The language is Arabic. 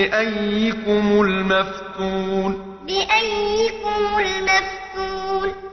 بأيكم المفتون؟ بأيكم